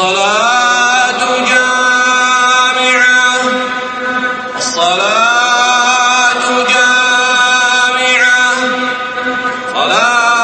الصلاة جامعة. الصلاة جامعة. صلاة